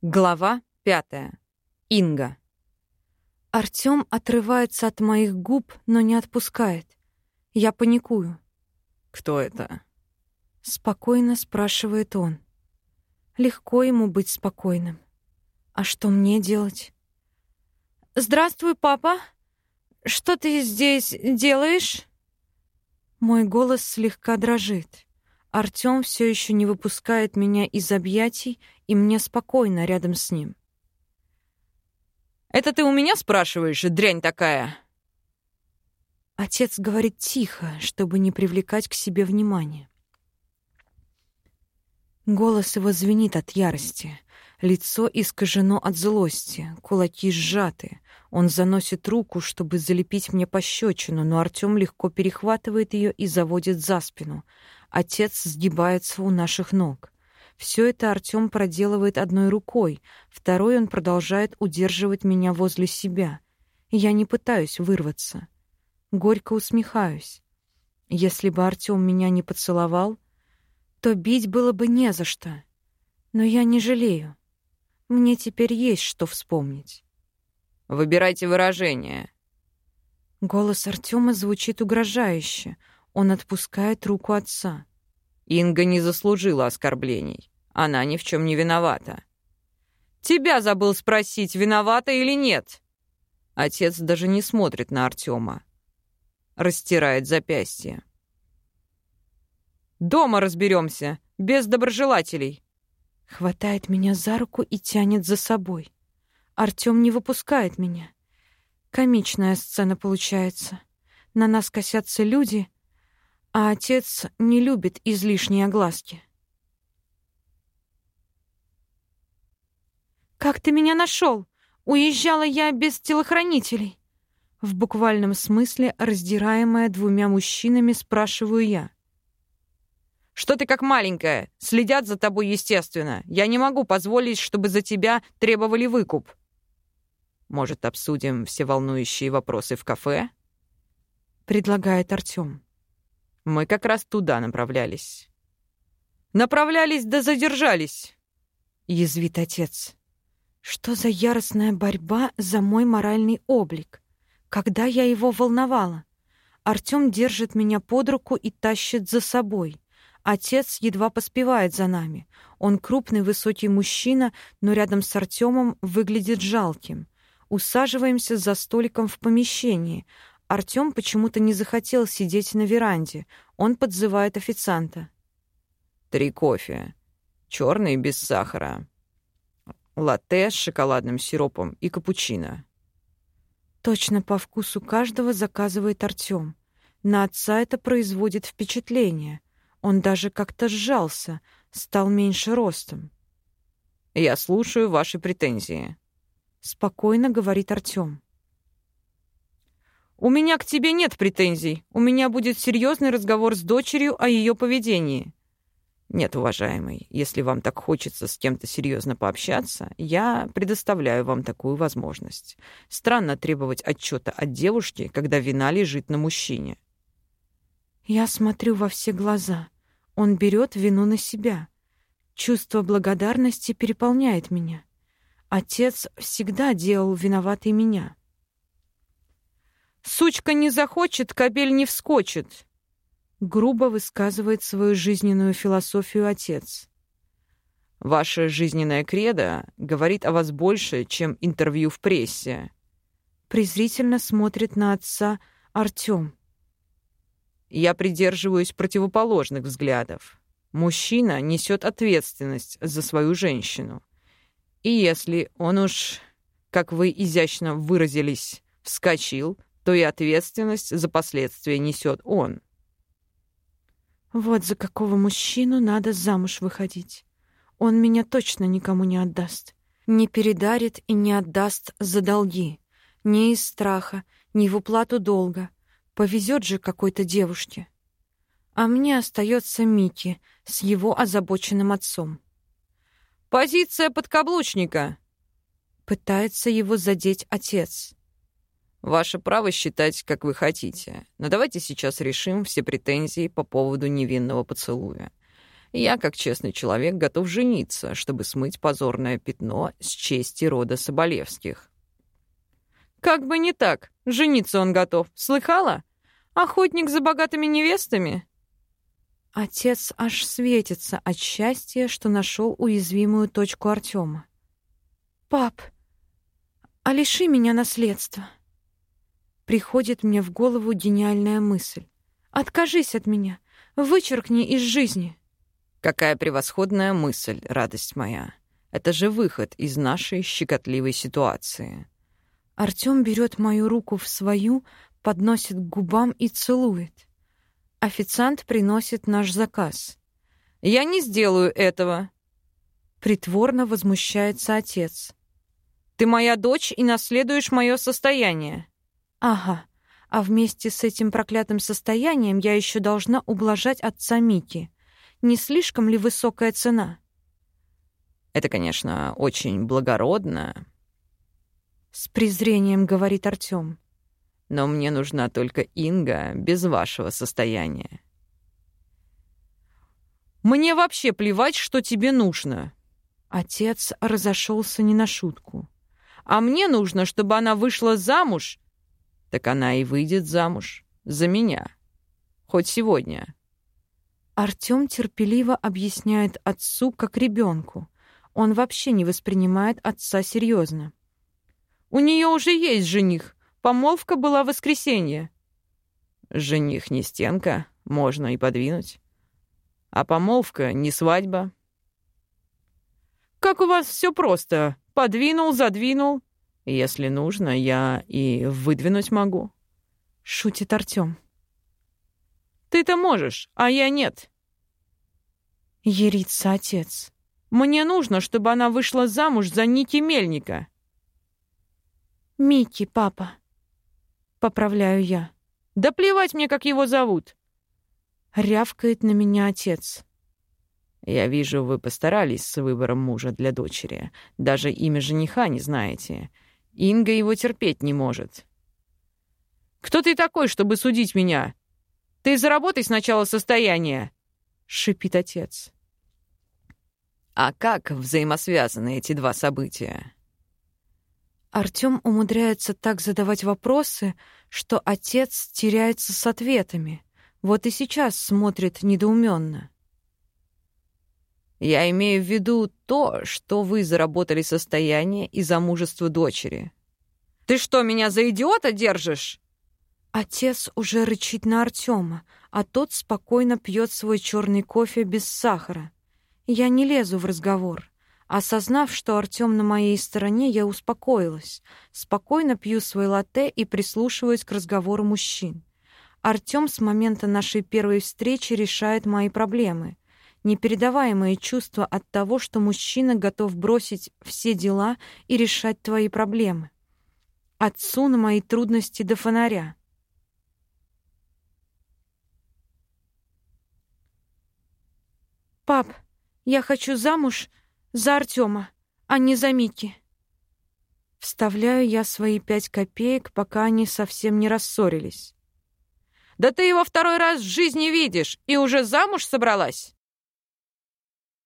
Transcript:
Глава пятая. Инга. Артём отрывается от моих губ, но не отпускает. Я паникую. «Кто это?» Спокойно спрашивает он. Легко ему быть спокойным. А что мне делать? «Здравствуй, папа. Что ты здесь делаешь?» Мой голос слегка дрожит. Артём все еще не выпускает меня из объятий, и мне спокойно рядом с ним. «Это ты у меня спрашиваешь, дрянь такая?» Отец говорит тихо, чтобы не привлекать к себе внимания. Голос его звенит от ярости. Лицо искажено от злости, кулаки сжаты. Он заносит руку, чтобы залепить мне пощечину, но Артём легко перехватывает ее и заводит за спину. Отец сгибается у наших ног. Все это Артём проделывает одной рукой, второй он продолжает удерживать меня возле себя. Я не пытаюсь вырваться. Горько усмехаюсь. Если бы Артём меня не поцеловал, то бить было бы не за что. Но я не жалею. Мне теперь есть что вспомнить. Выбирайте выражение. Голос Артема звучит угрожающе. Он отпускает руку отца. Инга не заслужила оскорблений. Она ни в чем не виновата. Тебя забыл спросить, виновата или нет. Отец даже не смотрит на Артема. Растирает запястье. Дома разберемся, без доброжелателей. Хватает меня за руку и тянет за собой. Артём не выпускает меня. Комичная сцена получается. На нас косятся люди, а отец не любит излишние огласки. «Как ты меня нашел? Уезжала я без телохранителей!» В буквальном смысле, раздираемая двумя мужчинами, спрашиваю я. Что ты как маленькая? Следят за тобой, естественно. Я не могу позволить, чтобы за тебя требовали выкуп. Может, обсудим все волнующие вопросы в кафе? Предлагает Артём. Мы как раз туда направлялись. Направлялись да задержались. Язвит отец. Что за яростная борьба за мой моральный облик? Когда я его волновала? Артём держит меня под руку и тащит за собой. Отец едва поспевает за нами. Он крупный высокий мужчина, но рядом с Артёмом выглядит жалким. Усаживаемся за столиком в помещении. Артём почему-то не захотел сидеть на веранде. Он подзывает официанта. «Три кофе. Чёрный без сахара. Латте с шоколадным сиропом и капучино». Точно по вкусу каждого заказывает Артём. На отца это производит впечатление. Он даже как-то сжался, стал меньше ростом. «Я слушаю ваши претензии», — спокойно говорит Артём. «У меня к тебе нет претензий. У меня будет серьезный разговор с дочерью о ее поведении». «Нет, уважаемый, если вам так хочется с кем-то серьезно пообщаться, я предоставляю вам такую возможность. Странно требовать отчета от девушки, когда вина лежит на мужчине». Я смотрю во все глаза. Он берет вину на себя. Чувство благодарности переполняет меня. Отец всегда делал виноватой меня. «Сучка не захочет, кобель не вскочит», — грубо высказывает свою жизненную философию отец. «Ваша жизненная кредо говорит о вас больше, чем интервью в прессе». Презрительно смотрит на отца Артём. «Я придерживаюсь противоположных взглядов. Мужчина несет ответственность за свою женщину. И если он уж, как вы изящно выразились, вскочил, то и ответственность за последствия несет он. Вот за какого мужчину надо замуж выходить. Он меня точно никому не отдаст. Не передарит и не отдаст за долги. Ни из страха, ни в уплату долга. Повезет же какой-то девушке. А мне остается Микки с его озабоченным отцом. «Позиция подкаблучника!» Пытается его задеть отец. «Ваше право считать, как вы хотите. Но давайте сейчас решим все претензии по поводу невинного поцелуя. Я, как честный человек, готов жениться, чтобы смыть позорное пятно с чести рода Соболевских. Как бы не так. Жениться он готов. Слыхала? Охотник за богатыми невестами? Отец аж светится от счастья, что нашел уязвимую точку Артема. «Пап, а лиши меня наследства!» Приходит мне в голову гениальная мысль. «Откажись от меня, вычеркни из жизни!» Какая превосходная мысль, радость моя! Это же выход из нашей щекотливой ситуации. Артём берет мою руку в свою, подносит к губам и целует. Официант приносит наш заказ. «Я не сделаю этого!» Притворно возмущается отец. «Ты моя дочь и наследуешь мое состояние». «Ага, а вместе с этим проклятым состоянием я еще должна ублажать отца Мики. Не слишком ли высокая цена?» «Это, конечно, очень благородно», — с презрением говорит Артём но мне нужна только Инга без вашего состояния. Мне вообще плевать, что тебе нужно. Отец разошелся не на шутку. А мне нужно, чтобы она вышла замуж. Так она и выйдет замуж. За меня. Хоть сегодня. Артём терпеливо объясняет отцу как ребенку. Он вообще не воспринимает отца серьезно. У нее уже есть жених. Помолвка была в воскресенье. Жених не стенка, можно и подвинуть. А помолвка не свадьба. Как у вас все просто. Подвинул, задвинул. Если нужно, я и выдвинуть могу. Шутит Артём. Ты-то можешь, а я нет. Ерится отец. Мне нужно, чтобы она вышла замуж за Ники Мельника. Мики, папа. Поправляю я. Да плевать мне, как его зовут. Рявкает на меня отец. Я вижу, вы постарались с выбором мужа для дочери. Даже имя жениха не знаете. Инга его терпеть не может. Кто ты такой, чтобы судить меня? Ты заработай сначала состояние, шипит отец. А как взаимосвязаны эти два события? Артём умудряется так задавать вопросы, что отец теряется с ответами. Вот и сейчас смотрит недоуменно. Я имею в виду то, что вы заработали состояние и замужество дочери. Ты что, меня за идиота держишь? Отец уже рычит на Артёма, а тот спокойно пьет свой черный кофе без сахара. Я не лезу в разговор. Осознав, что Артём на моей стороне, я успокоилась. Спокойно пью свой латте и прислушиваюсь к разговору мужчин. Артём с момента нашей первой встречи решает мои проблемы. Непередаваемые чувства от того, что мужчина готов бросить все дела и решать твои проблемы. Отцу на мои трудности до фонаря. «Пап, я хочу замуж за Артема, а не за Мики. Вставляю я свои пять копеек, пока они совсем не рассорились. «Да ты его второй раз в жизни видишь и уже замуж собралась?»